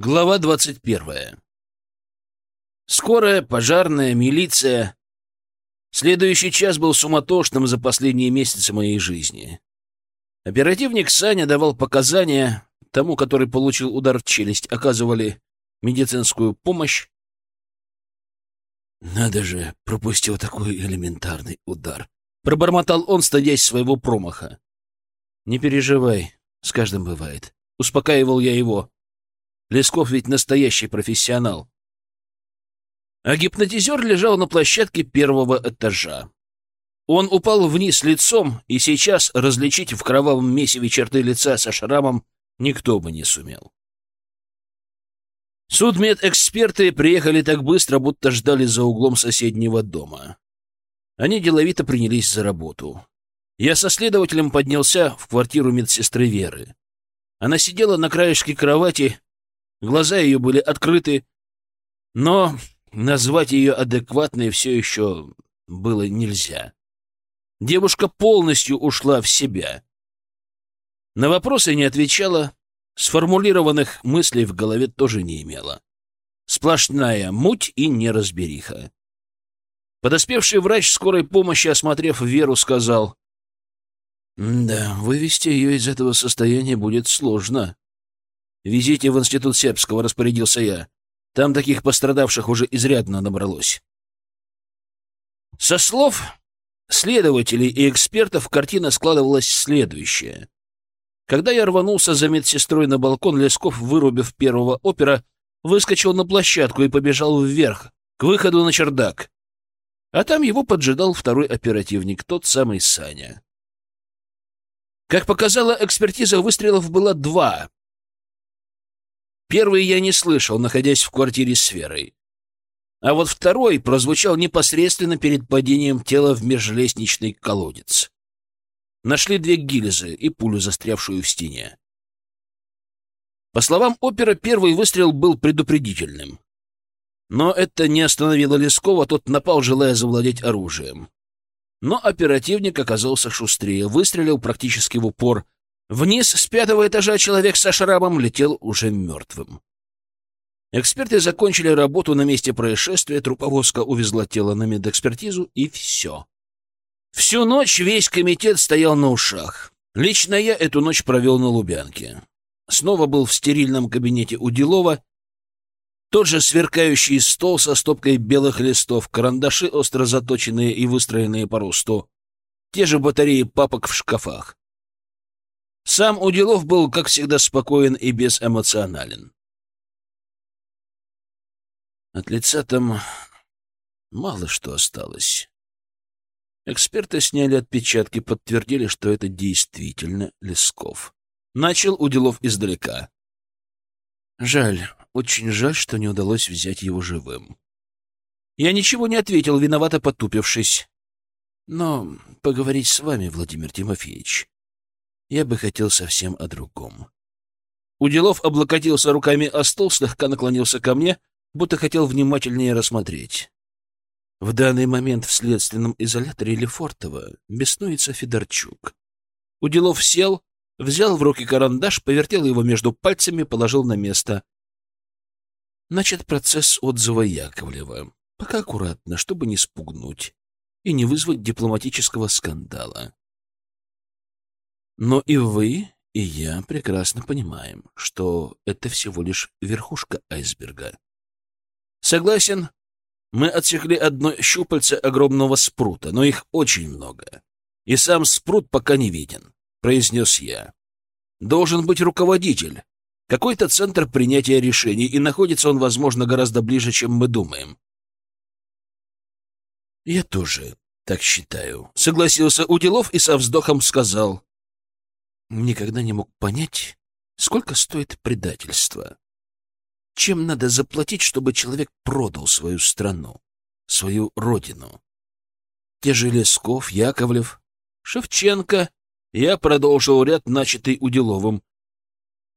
Глава двадцать первая. Скорая, пожарная, милиция. Следующий час был суматошным за последние месяцы моей жизни. Оперативник Саня давал показания тому, который получил удар в челюсть, оказывали медицинскую помощь. Надо же, пропустил такой элементарный удар. Пробормотал он, стыдясь своего промаха. Не переживай, с каждым бывает. Успокаивал я его. Лесков ведь настоящий профессионал. А гипнотизер лежал на площадке первого этажа. Он упал вниз лицом, и сейчас различить в кровавом месиве черты лица со шрамом никто бы не сумел. Судмедэксперты приехали так быстро, будто ждали за углом соседнего дома. Они деловито принялись за работу. Я со следователем поднялся в квартиру медсестры Веры. Она сидела на краешке кровати, Глаза ее были открыты, но назвать ее адекватной все еще было нельзя. Девушка полностью ушла в себя. На вопросы не отвечала, сформулированных мыслей в голове тоже не имела. Сплошная муть и неразбериха. Подоспевший врач скорой помощи, осмотрев Веру, сказал, «Да, вывести ее из этого состояния будет сложно. «Везите в институт сербского», — распорядился я. «Там таких пострадавших уже изрядно набралось». Со слов следователей и экспертов картина складывалась следующая. Когда я рванулся за медсестрой на балкон, Лесков, вырубив первого опера, выскочил на площадку и побежал вверх, к выходу на чердак. А там его поджидал второй оперативник, тот самый Саня. Как показала экспертиза, выстрелов было два, Первый я не слышал, находясь в квартире с Верой. А вот второй прозвучал непосредственно перед падением тела в межлестничный колодец. Нашли две гильзы и пулю, застрявшую в стене. По словам опера, первый выстрел был предупредительным. Но это не остановило Лескова, тот напал, желая завладеть оружием. Но оперативник оказался шустрее, выстрелил практически в упор — Вниз с пятого этажа человек со шрамом летел уже мертвым. Эксперты закончили работу на месте происшествия, труповозка увезла тело на медэкспертизу, и все. Всю ночь весь комитет стоял на ушах. Лично я эту ночь провел на Лубянке. Снова был в стерильном кабинете у Делова. Тот же сверкающий стол со стопкой белых листов, карандаши, остро заточенные и выстроенные по росту. Те же батареи папок в шкафах. Сам Уделов был, как всегда, спокоен и безэмоционален. От лица там мало что осталось. Эксперты сняли отпечатки, подтвердили, что это действительно Лесков. Начал Уделов издалека. Жаль, очень жаль, что не удалось взять его живым. Я ничего не ответил, виновато потупившись. Но поговорить с вами, Владимир Тимофеевич, я бы хотел совсем о другом. Уделов облокотился руками о стол, слегка наклонился ко мне, будто хотел внимательнее рассмотреть. В данный момент в следственном изоляторе Лефортово беснуется Федорчук. Уделов сел, взял в руки карандаш, повертел его между пальцами, положил на место. Начат процесс отзыва Яковлева. Пока аккуратно, чтобы не спугнуть и не вызвать дипломатического скандала. Но и вы, и я прекрасно понимаем, что это всего лишь верхушка айсберга. Согласен, мы отсекли одно щупальце огромного спрута, но их очень много. И сам спрут пока не виден, — произнес я. Должен быть руководитель, какой-то центр принятия решений, и находится он, возможно, гораздо ближе, чем мы думаем. Я тоже так считаю, — согласился Уделов и со вздохом сказал никогда не мог понять, сколько стоит предательство. Чем надо заплатить, чтобы человек продал свою страну, свою родину? Те же Лесков, Яковлев, Шевченко. Я продолжил ряд, начатый Уделовым.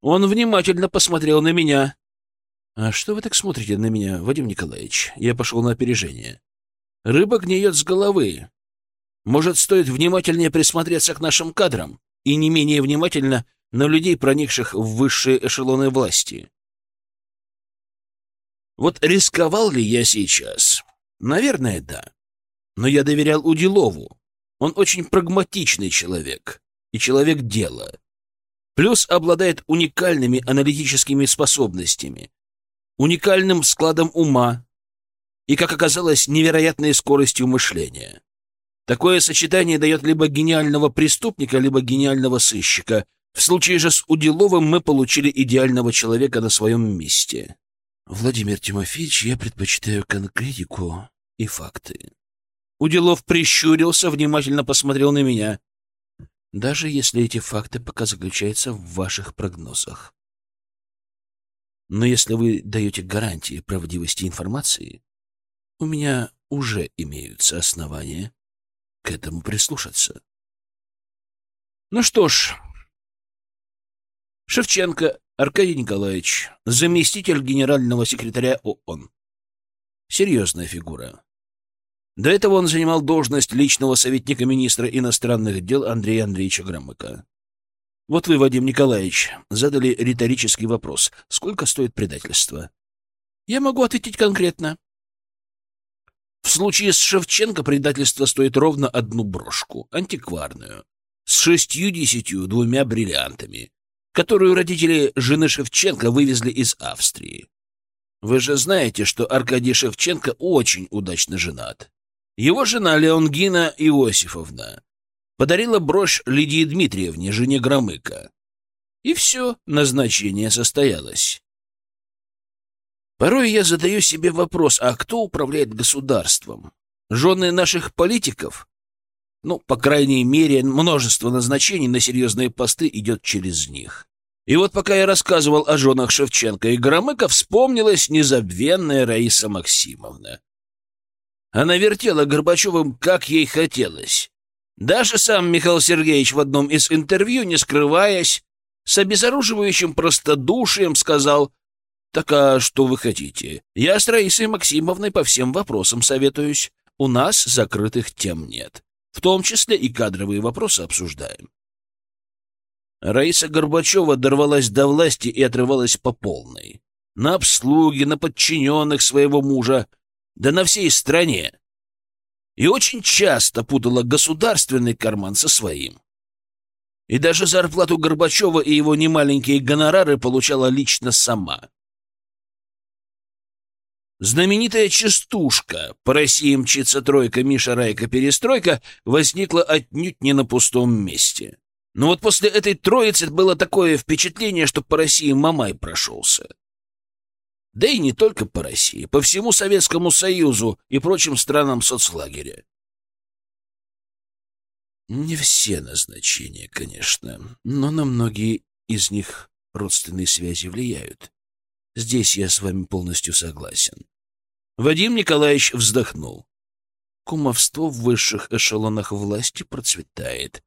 Он внимательно посмотрел на меня. — А что вы так смотрите на меня, Вадим Николаевич? Я пошел на опережение. Рыба гниет с головы. Может, стоит внимательнее присмотреться к нашим кадрам? И не менее внимательно на людей, проникших в высшие эшелоны власти. Вот рисковал ли я сейчас? Наверное, да. Но я доверял Удилову. Он очень прагматичный человек и человек дела. Плюс обладает уникальными аналитическими способностями, уникальным складом ума и, как оказалось, невероятной скоростью мышления. Такое сочетание дает либо гениального преступника, либо гениального сыщика. В случае же с Удиловым мы получили идеального человека на своем месте. Владимир Тимофеевич, я предпочитаю конкретику и факты. Уделов прищурился, внимательно посмотрел на меня. Даже если эти факты пока заключаются в ваших прогнозах. Но если вы даете гарантии правдивости информации, у меня уже имеются основания к этому прислушаться. Ну что ж, Шевченко Аркадий Николаевич, заместитель генерального секретаря ООН. Серьезная фигура. До этого он занимал должность личного советника министра иностранных дел Андрея Андреевича Громыка. Вот вы, Вадим Николаевич, задали риторический вопрос. Сколько стоит предательство? Я могу ответить конкретно. В случае с Шевченко предательство стоит ровно одну брошку, антикварную, с шестью-десятью двумя бриллиантами, которую родители жены Шевченко вывезли из Австрии. Вы же знаете, что Аркадий Шевченко очень удачно женат. Его жена Леонгина Иосифовна подарила брошь Лидии Дмитриевне, жене Громыка. И все, назначение состоялось. Порой я задаю себе вопрос, а кто управляет государством? Жены наших политиков? Ну, по крайней мере, множество назначений на серьезные посты идет через них. И вот пока я рассказывал о женах Шевченко и Громыка, вспомнилась незабвенная Раиса Максимовна. Она вертела Горбачевым, как ей хотелось. Даже сам Михаил Сергеевич в одном из интервью, не скрываясь, с обезоруживающим простодушием сказал, «Так а что вы хотите? Я с Раисой Максимовной по всем вопросам советуюсь. У нас закрытых тем нет. В том числе и кадровые вопросы обсуждаем». Раиса Горбачева дорвалась до власти и отрывалась по полной. На обслуге, на подчиненных своего мужа, да на всей стране. И очень часто путала государственный карман со своим. И даже зарплату Горбачева и его немаленькие гонорары получала лично сама. Знаменитая частушка «По России мчится тройка, Миша, Райка, перестройка» возникла отнюдь не на пустом месте. Но вот после этой троицы было такое впечатление, что по России Мамай прошелся. Да и не только по России, по всему Советскому Союзу и прочим странам соцлагеря. Не все назначения, конечно, но на многие из них родственные связи влияют. Здесь я с вами полностью согласен. Вадим Николаевич вздохнул. Кумовство в высших эшелонах власти процветает,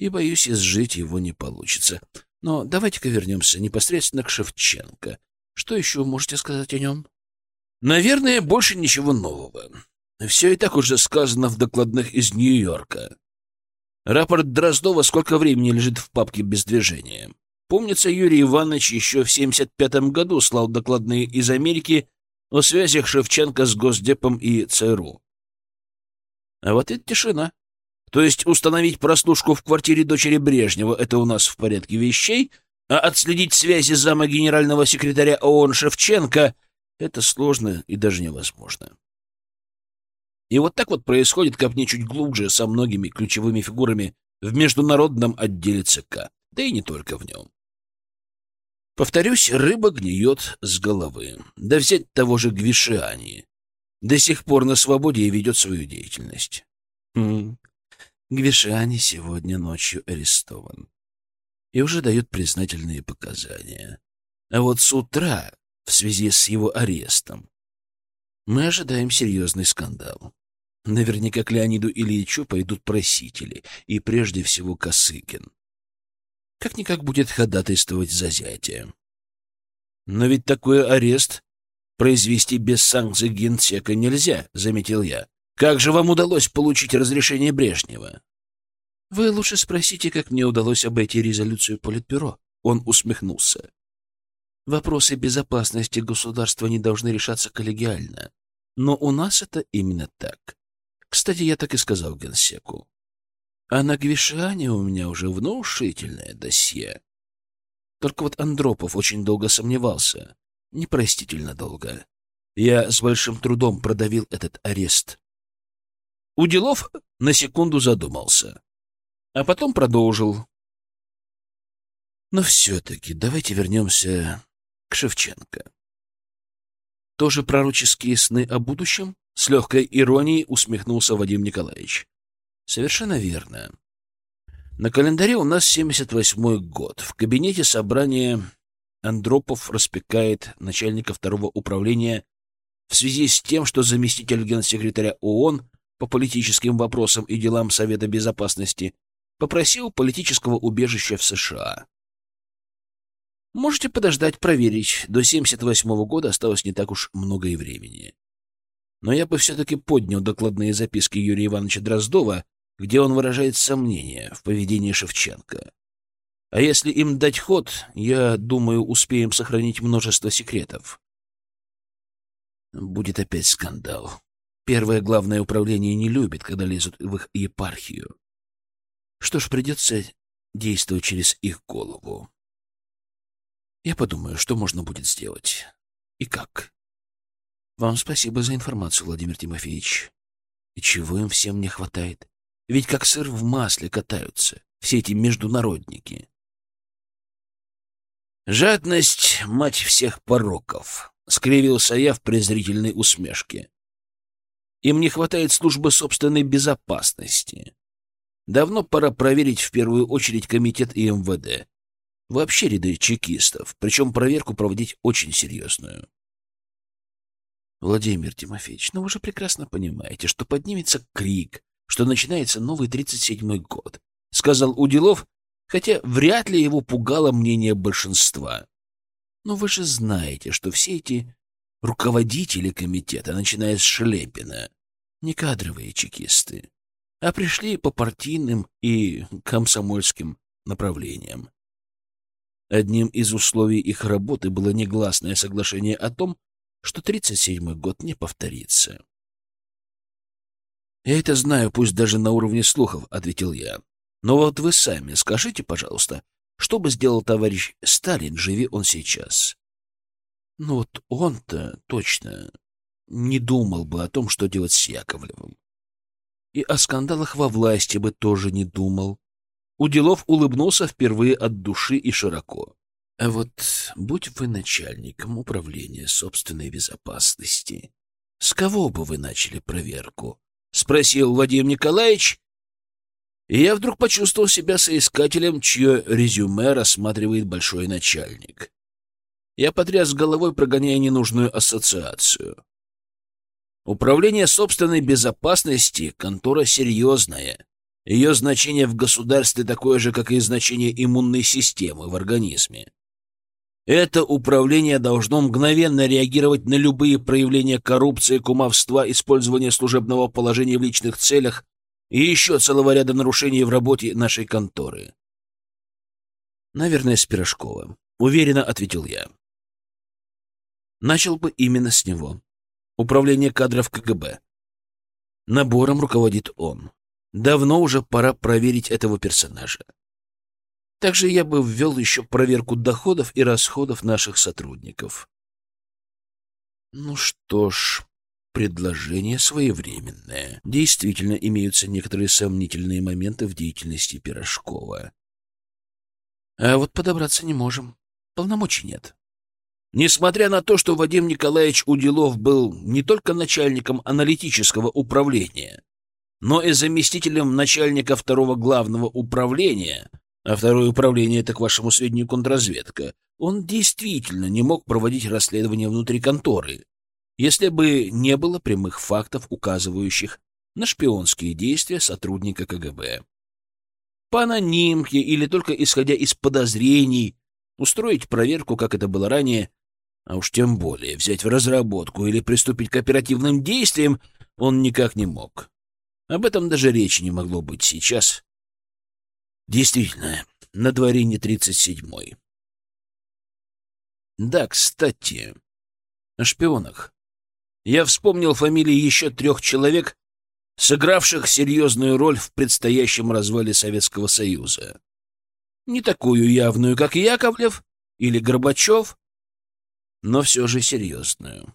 и, боюсь, изжить его не получится. Но давайте-ка вернемся непосредственно к Шевченко. Что еще можете сказать о нем? Наверное, больше ничего нового. Все и так уже сказано в докладных из Нью-Йорка. Рапорт Дроздова сколько времени лежит в папке без движения. Помнится, Юрий Иванович еще в 75-м году слал докладные из Америки о связях Шевченко с Госдепом и ЦРУ. А вот это тишина. То есть установить прослушку в квартире дочери Брежнева — это у нас в порядке вещей, а отследить связи зама генерального секретаря ООН Шевченко — это сложно и даже невозможно. И вот так вот происходит, копни чуть глубже, со многими ключевыми фигурами в международном отделе ЦК, да и не только в нем. Повторюсь, рыба гниет с головы. Да взять того же Гвишиани. До сих пор на свободе и ведет свою деятельность. Хм. Гвишиани сегодня ночью арестован. И уже дает признательные показания. А вот с утра, в связи с его арестом, мы ожидаем серьезный скандал. Наверняка к Леониду Ильичу пойдут просители, и прежде всего Косыгин как-никак будет ходатайствовать за зятя. Но ведь такой арест произвести без санкций генсека нельзя, — заметил я. Как же вам удалось получить разрешение Брежнева? Вы лучше спросите, как мне удалось обойти резолюцию Политбюро. Он усмехнулся. Вопросы безопасности государства не должны решаться коллегиально. Но у нас это именно так. Кстати, я так и сказал генсеку. А на Гвишане у меня уже внушительное досье. Только вот Андропов очень долго сомневался. Непростительно долго. Я с большим трудом продавил этот арест. Уделов на секунду задумался, а потом продолжил. Но все-таки давайте вернемся к Шевченко. Тоже пророческие сны о будущем? С легкой иронией усмехнулся Вадим Николаевич. Совершенно верно. На календаре у нас 78-й год. В кабинете собрания Андропов распекает начальника второго управления в связи с тем, что заместитель генсекретаря ООН по политическим вопросам и делам Совета Безопасности попросил политического убежища в США. Можете подождать, проверить. До 78 -го года осталось не так уж много и времени. Но я бы все-таки поднял докладные записки Юрия Ивановича Дроздова, где он выражает сомнения в поведении Шевченко. А если им дать ход, я думаю, успеем сохранить множество секретов. Будет опять скандал. Первое главное управление не любит, когда лезут в их епархию. Что ж, придется действовать через их голову. Я подумаю, что можно будет сделать. И как. Вам спасибо за информацию, Владимир Тимофеевич. И чего им всем не хватает? Ведь как сыр в масле катаются все эти международники. «Жадность — мать всех пороков», — скривился я в презрительной усмешке. «Им не хватает службы собственной безопасности. Давно пора проверить в первую очередь комитет и МВД вообще ряды чекистов, причем проверку проводить очень серьезную. Владимир Тимофеевич, ну вы же прекрасно понимаете, что поднимется крик, что начинается новый 37-й год, — сказал Уделов, хотя вряд ли его пугало мнение большинства. Но вы же знаете, что все эти руководители комитета, начиная с Шлепина, не кадровые чекисты, а пришли по партийным и комсомольским направлениям. Одним из условий их работы было негласное соглашение о том, что 37-й год не повторится. «Я это знаю, пусть даже на уровне слухов», — ответил я. «Но вот вы сами скажите, пожалуйста, что бы сделал товарищ Сталин, живи он сейчас?» «Ну вот он-то точно не думал бы о том, что делать с Яковлевым. И о скандалах во власти бы тоже не думал. Уделов улыбнулся впервые от души и широко. А вот будь вы начальником управления собственной безопасности, с кого бы вы начали проверку? Спросил Владимир Николаевич. И я вдруг почувствовал себя соискателем, чье резюме рассматривает большой начальник. Я потряс головой, прогоняя ненужную ассоциацию. Управление собственной безопасности — контора серьезная. Ее значение в государстве такое же, как и значение иммунной системы в организме. Это управление должно мгновенно реагировать на любые проявления коррупции, кумовства, использования служебного положения в личных целях и еще целого ряда нарушений в работе нашей конторы. Наверное, с Пирожкова. Уверенно ответил я. Начал бы именно с него. Управление кадров КГБ. Набором руководит он. Давно уже пора проверить этого персонажа. Также я бы ввел еще проверку доходов и расходов наших сотрудников. Ну что ж, предложение своевременное. Действительно, имеются некоторые сомнительные моменты в деятельности Пирожкова. А вот подобраться не можем. Полномочий нет. Несмотря на то, что Вадим Николаевич Уделов был не только начальником аналитического управления, но и заместителем начальника второго главного управления, а второе управление — это, к вашему сведению, контрразведка, он действительно не мог проводить расследование внутри конторы, если бы не было прямых фактов, указывающих на шпионские действия сотрудника КГБ. По анонимке или только исходя из подозрений устроить проверку, как это было ранее, а уж тем более взять в разработку или приступить к оперативным действиям он никак не мог. Об этом даже речи не могло быть сейчас. Действительно, на дворе не тридцать седьмой. Да, кстати, о шпионах. Я вспомнил фамилии еще трех человек, сыгравших серьезную роль в предстоящем развале Советского Союза. Не такую явную, как Яковлев или Горбачев, но все же серьезную.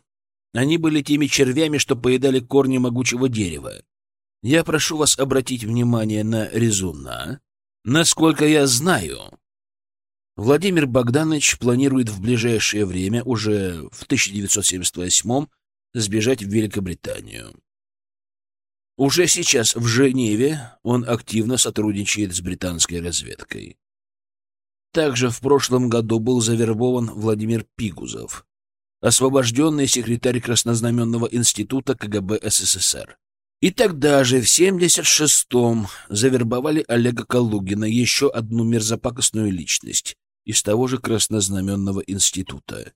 Они были теми червями, что поедали корни могучего дерева. Я прошу вас обратить внимание на Резуна. Насколько я знаю, Владимир Богданович планирует в ближайшее время, уже в 1978 сбежать в Великобританию. Уже сейчас в Женеве он активно сотрудничает с британской разведкой. Также в прошлом году был завербован Владимир Пигузов, освобожденный секретарь Краснознаменного института КГБ СССР. И тогда же, в 76-м, завербовали Олега Калугина, еще одну мерзопакостную личность из того же Краснознаменного института.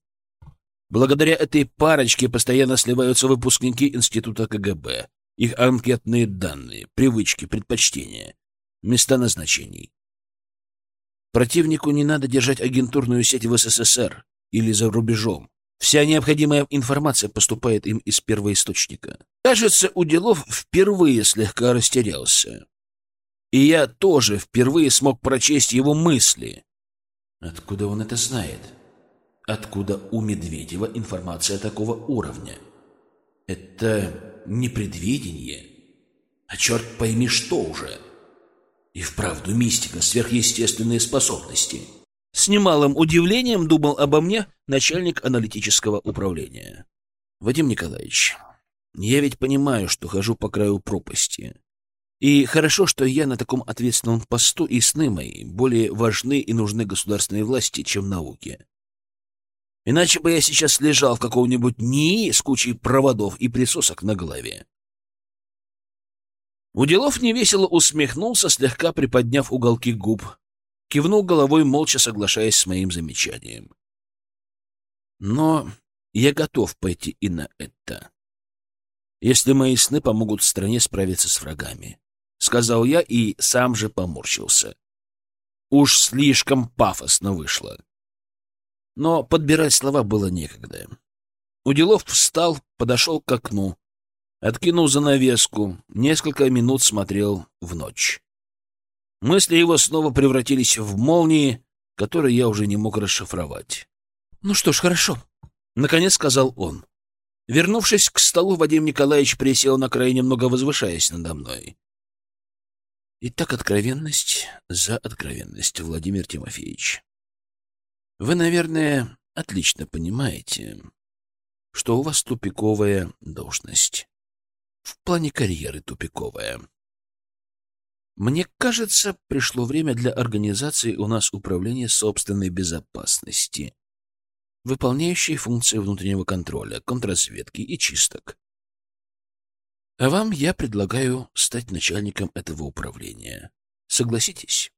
Благодаря этой парочке постоянно сливаются выпускники института КГБ, их анкетные данные, привычки, предпочтения, места назначений. Противнику не надо держать агентурную сеть в СССР или за рубежом. Вся необходимая информация поступает им из первоисточника. Кажется, Уделов впервые слегка растерялся. И я тоже впервые смог прочесть его мысли. Откуда он это знает? Откуда у Медведева информация такого уровня? Это не предвидение, а черт пойми что уже. И вправду мистика, сверхъестественные способности. С немалым удивлением думал обо мне начальник аналитического управления. Вадим Николаевич, я ведь понимаю, что хожу по краю пропасти. И хорошо, что я на таком ответственном посту, и сны мои более важны и нужны государственной власти, чем науке. Иначе бы я сейчас лежал в каком-нибудь НИИ с кучей проводов и присосок на голове. Уделов невесело усмехнулся, слегка приподняв уголки губ, кивнул головой, молча соглашаясь с моим замечанием. Но я готов пойти и на это, если мои сны помогут стране справиться с врагами, — сказал я и сам же поморщился. Уж слишком пафосно вышло. Но подбирать слова было некогда. Уделов встал, подошел к окну, Откинул занавеску, несколько минут смотрел в ночь. Мысли его снова превратились в молнии, которые я уже не мог расшифровать. «Ну что ж, хорошо», — наконец сказал он. Вернувшись к столу, Вадим Николаевич присел на край, немного возвышаясь надо мной. Итак, откровенность за откровенность, Владимир Тимофеевич. Вы, наверное, отлично понимаете, что у вас тупиковая должность в плане карьеры тупиковая. Мне кажется, пришло время для организации у нас управления собственной безопасности, выполняющей функции внутреннего контроля, контрразведки и чисток. А вам я предлагаю стать начальником этого управления. Согласитесь?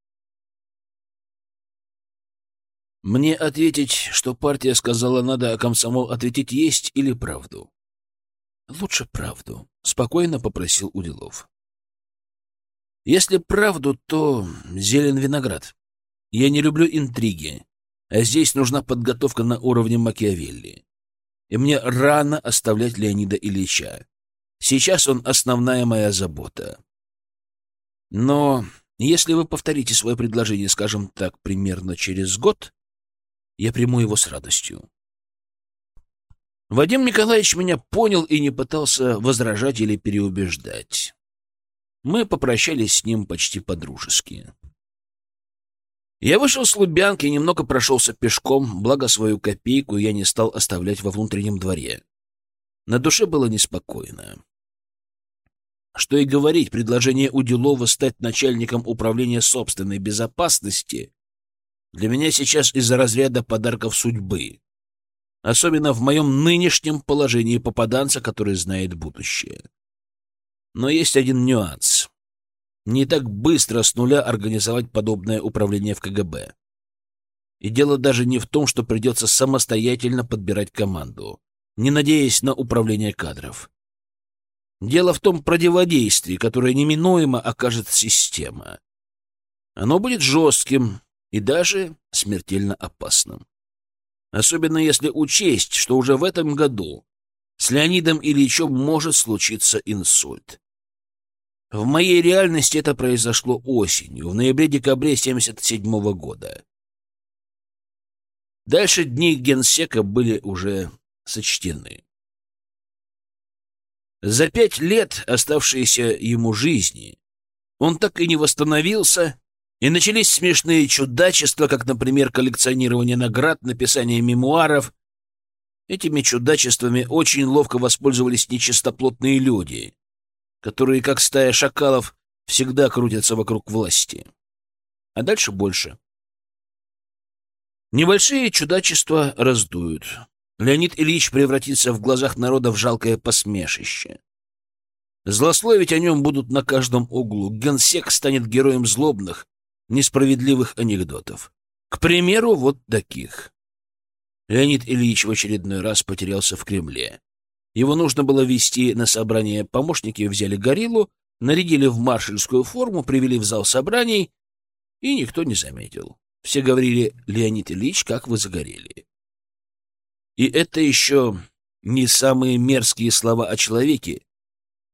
Мне ответить, что партия сказала надо, а комсомол ответить есть или правду? Лучше правду, спокойно попросил Уделов. Если правду, то зелен виноград. Я не люблю интриги, а здесь нужна подготовка на уровне Макиавелли. И мне рано оставлять Леонида Ильича. Сейчас он основная моя забота. Но если вы повторите свое предложение, скажем так, примерно через год, я приму его с радостью. Вадим Николаевич меня понял и не пытался возражать или переубеждать. Мы попрощались с ним почти по-дружески. Я вышел с Лубянки, немного прошелся пешком, благо свою копейку я не стал оставлять во внутреннем дворе. На душе было неспокойно. Что и говорить, предложение Уделова стать начальником управления собственной безопасности для меня сейчас из-за разряда подарков судьбы особенно в моем нынешнем положении попаданца, который знает будущее. Но есть один нюанс. Не так быстро с нуля организовать подобное управление в КГБ. И дело даже не в том, что придется самостоятельно подбирать команду, не надеясь на управление кадров. Дело в том противодействии, которое неминуемо окажет система. Оно будет жестким и даже смертельно опасным. особенно если учесть, что уже в этом году с Леонидом Ильичем может случиться инсульт. В моей реальности это произошло осенью, в ноябре-декабре 77 -го года. Дальше дни генсека были уже сочтены. За пять лет, оставшиеся ему жизни, он так и не восстановился, и начались смешные чудачества, как, например, коллекционирование наград, написание мемуаров. Этими чудачествами очень ловко воспользовались нечистоплотные люди, которые, как стая шакалов, всегда крутятся вокруг власти. А дальше больше. Небольшие чудачества раздуют. Леонид Ильич превратится в глазах народа в жалкое посмешище. Злословить о нем будут на каждом углу. Генсек станет героем злобных, несправедливых анекдотов. К примеру, вот таких. Леонид Ильич в очередной раз потерялся в Кремле. Его нужно было вести на собрание. Помощники взяли гориллу, нарядили в маршальскую форму, привели в зал собраний, и никто не заметил. Все говорили «Леонид Ильич, как вы загорели». И это еще не самые мерзкие слова о человеке,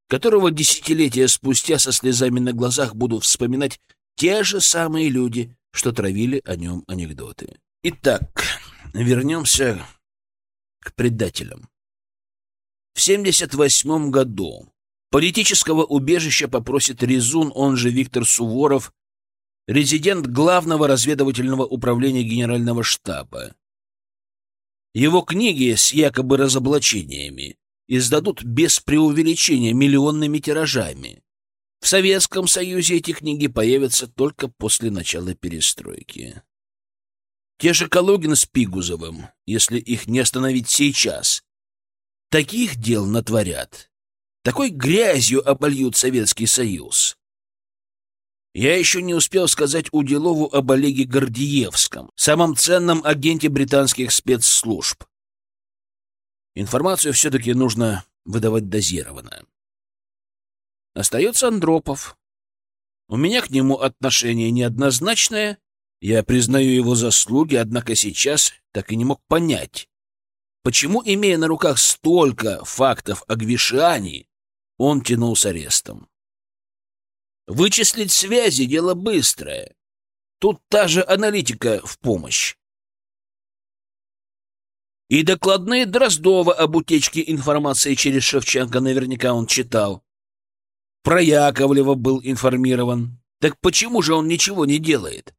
которого десятилетия спустя со слезами на глазах будут вспоминать те же самые люди, что травили о нем анекдоты. Итак, вернемся к предателям. В 78 году политического убежища попросит Резун, он же Виктор Суворов, резидент Главного разведывательного управления Генерального штаба. Его книги с якобы разоблачениями издадут без преувеличения миллионными тиражами. В Советском Союзе эти книги появятся только после начала перестройки. Те же Калугин с Пигузовым, если их не остановить сейчас, таких дел натворят. Такой грязью обольют Советский Союз. Я еще не успел сказать Уделову об Олеге Гордиевском, самом ценном агенте британских спецслужб. Информацию все-таки нужно выдавать дозированно. Остается Андропов. У меня к нему отношение неоднозначное. Я признаю его заслуги, однако сейчас так и не мог понять, почему, имея на руках столько фактов о Гвишиане, он тянул с арестом. Вычислить связи — дело быстрое. Тут та же аналитика в помощь. И докладные Дроздова об утечке информации через Шевченко наверняка он читал. Про Яковлева был информирован. Так почему же он ничего не делает?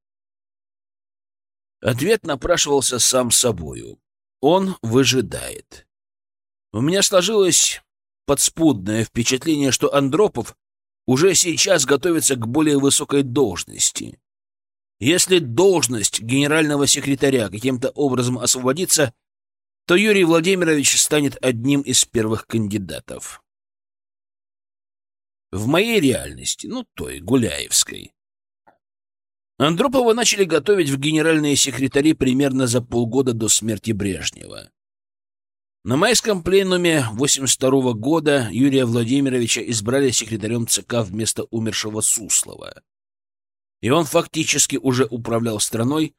Ответ напрашивался сам собою. Он выжидает. У меня сложилось подспудное впечатление, что Андропов уже сейчас готовится к более высокой должности. Если должность генерального секретаря каким-то образом освободится, то Юрий Владимирович станет одним из первых кандидатов. В моей реальности, ну, той, Гуляевской, Андропова начали готовить в генеральные секретари примерно за полгода до смерти Брежнева. На майском пленуме 82 года Юрия Владимировича избрали секретарем ЦК вместо умершего Суслова. И он фактически уже управлял страной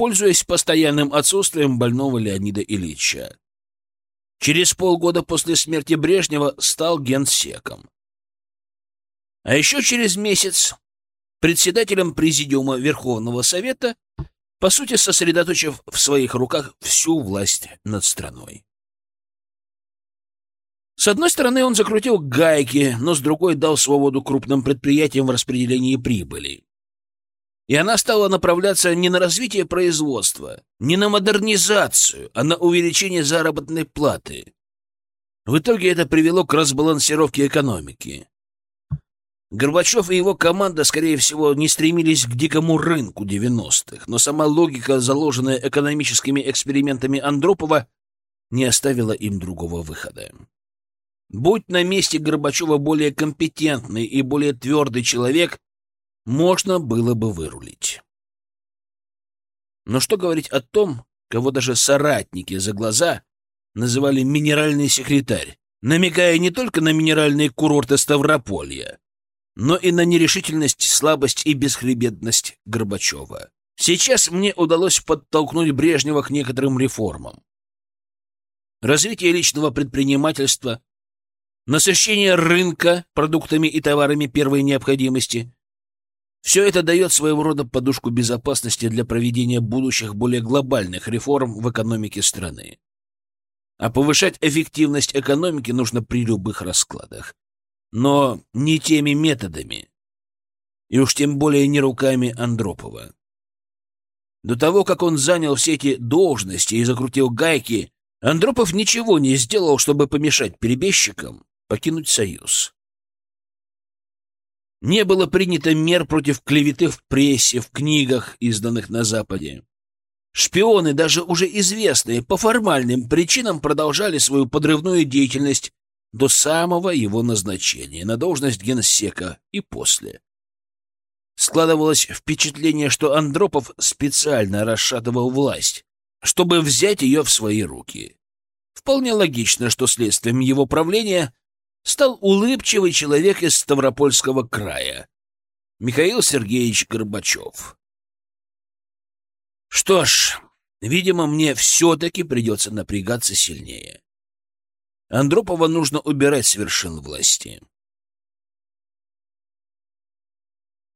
пользуясь постоянным отсутствием больного Леонида Ильича. Через полгода после смерти Брежнева стал генсеком. А еще через месяц председателем Президиума Верховного Совета, по сути сосредоточив в своих руках всю власть над страной. С одной стороны, он закрутил гайки, но с другой дал свободу крупным предприятиям в распределении прибыли и она стала направляться не на развитие производства, не на модернизацию, а на увеличение заработной платы. В итоге это привело к разбалансировке экономики. Горбачев и его команда, скорее всего, не стремились к дикому рынку 90-х, но сама логика, заложенная экономическими экспериментами Андропова, не оставила им другого выхода. Будь на месте Горбачева более компетентный и более твердый человек, можно было бы вырулить. Но что говорить о том, кого даже соратники за глаза называли «минеральный секретарь», намекая не только на минеральные курорты Ставрополья, но и на нерешительность, слабость и бесхребетность Горбачева. Сейчас мне удалось подтолкнуть Брежнева к некоторым реформам. Развитие личного предпринимательства, насыщение рынка продуктами и товарами первой необходимости. Все это дает своего рода подушку безопасности для проведения будущих более глобальных реформ в экономике страны. А повышать эффективность экономики нужно при любых раскладах. Но не теми методами. И уж тем более не руками Андропова. До того, как он занял все эти должности и закрутил гайки, Андропов ничего не сделал, чтобы помешать перебежчикам покинуть Союз. Не было принято мер против клеветы в прессе, в книгах, изданных на Западе. Шпионы, даже уже известные, по формальным причинам продолжали свою подрывную деятельность до самого его назначения на должность генсека и после. Складывалось впечатление, что Андропов специально расшатывал власть, чтобы взять ее в свои руки. Вполне логично, что следствием его правления стал улыбчивый человек из Ставропольского края, Михаил Сергеевич Горбачев. Что ж, видимо, мне все-таки придется напрягаться сильнее. Андропова нужно убирать с вершин власти.